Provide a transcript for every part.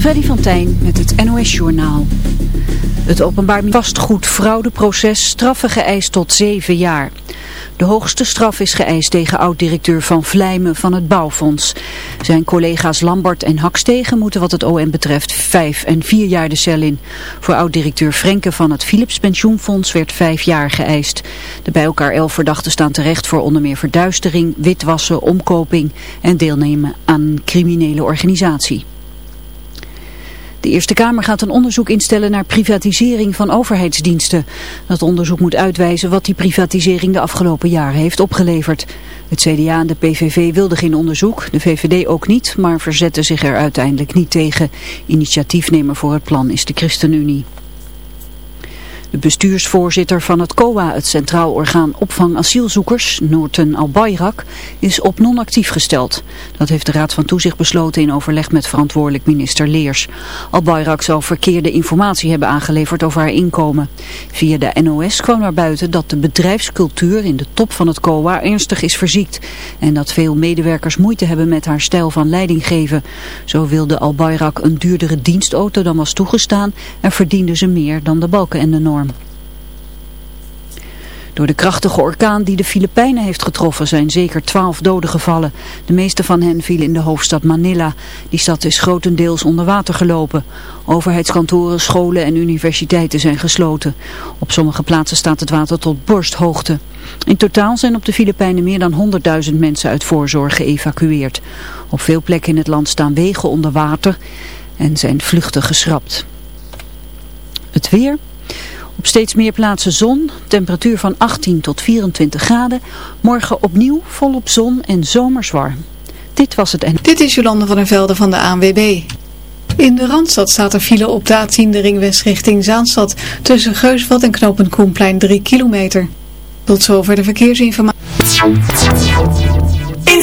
Freddy van Tijn met het NOS-journaal. Het openbaar vastgoedfraudeproces straffen geëist tot zeven jaar. De hoogste straf is geëist tegen oud-directeur Van Vlijmen van het Bouwfonds. Zijn collega's Lambert en Hakstegen moeten wat het OM betreft vijf en vier jaar de cel in. Voor oud-directeur Frenke van het Philips Pensioenfonds werd vijf jaar geëist. De bij elkaar elf verdachten staan terecht voor onder meer verduistering, witwassen, omkoping en deelnemen aan criminele organisatie. De Eerste Kamer gaat een onderzoek instellen naar privatisering van overheidsdiensten. Dat onderzoek moet uitwijzen wat die privatisering de afgelopen jaren heeft opgeleverd. Het CDA en de PVV wilden geen onderzoek, de VVD ook niet, maar verzetten zich er uiteindelijk niet tegen. Initiatiefnemer voor het plan is de ChristenUnie. De bestuursvoorzitter van het COA, het Centraal Orgaan Opvang Asielzoekers, Noorten Albayrak, is op non-actief gesteld. Dat heeft de Raad van Toezicht besloten in overleg met verantwoordelijk minister Leers. Albayrak zou verkeerde informatie hebben aangeleverd over haar inkomen. Via de NOS kwam naar buiten dat de bedrijfscultuur in de top van het COA ernstig is verziekt. En dat veel medewerkers moeite hebben met haar stijl van leiding geven. Zo wilde Albayrak een duurdere dienstauto dan was toegestaan en verdiende ze meer dan de balken en de norm. Door de krachtige orkaan die de Filipijnen heeft getroffen zijn zeker twaalf doden gevallen. De meeste van hen vielen in de hoofdstad Manila. Die stad is grotendeels onder water gelopen. Overheidskantoren, scholen en universiteiten zijn gesloten. Op sommige plaatsen staat het water tot borsthoogte. In totaal zijn op de Filipijnen meer dan 100.000 mensen uit voorzorg geëvacueerd. Op veel plekken in het land staan wegen onder water en zijn vluchten geschrapt. Het weer... Op steeds meer plaatsen zon, temperatuur van 18 tot 24 graden. Morgen opnieuw volop zon en zomers warm. Dit was het en... Dit is Jolande van der Velde van de ANWB. In de Randstad staat er file op de A10 de ringwest richting Zaanstad. Tussen Geusveld en Knoopend Koenplein 3 kilometer. Tot zover de verkeersinformatie. In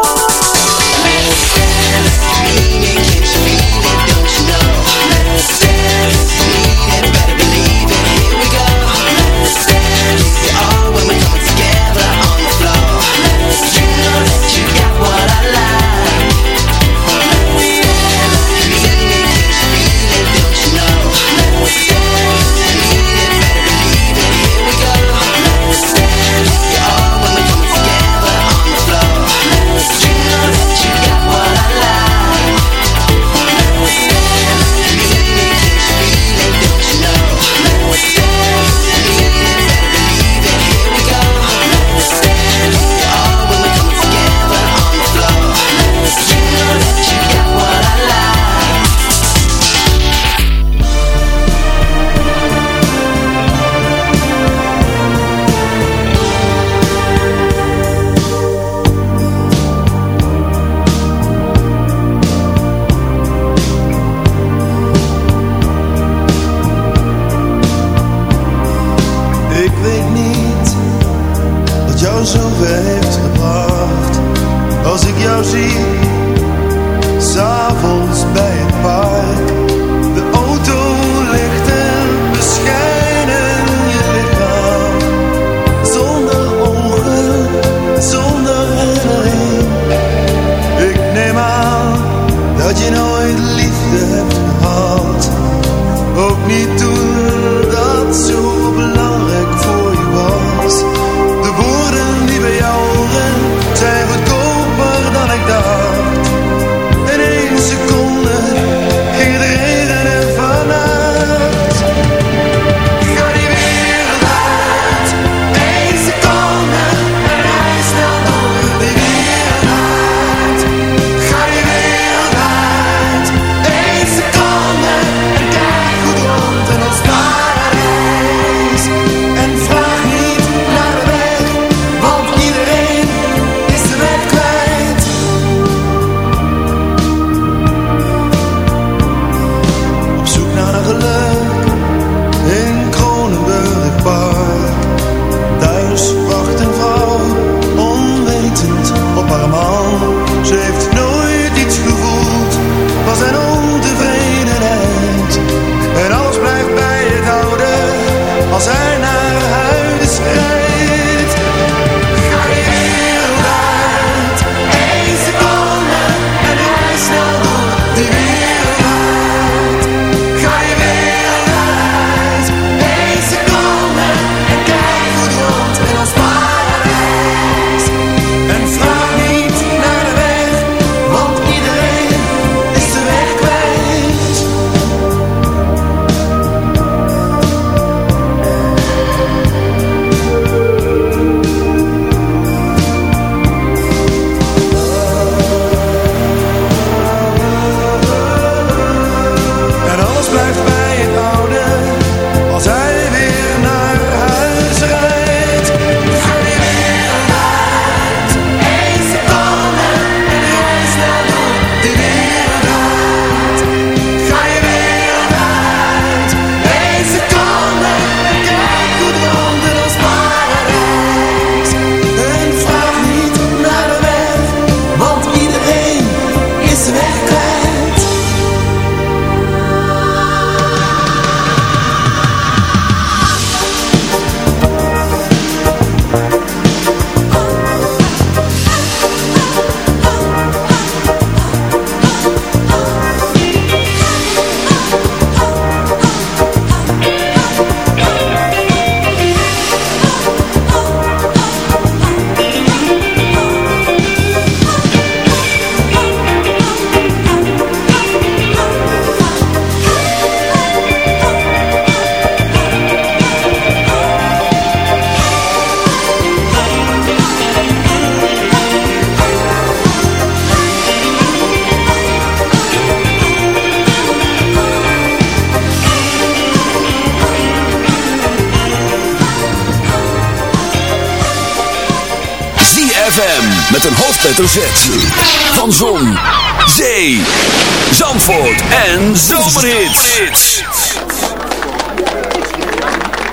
En Zomerhits.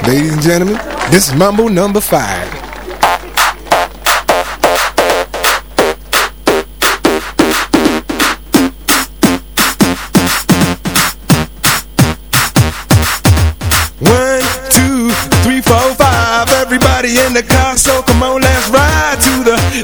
Ladies and gentlemen, this is Mambo number five. One, two, three, four, five. Everybody in the car, so come on, let's ride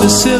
opposite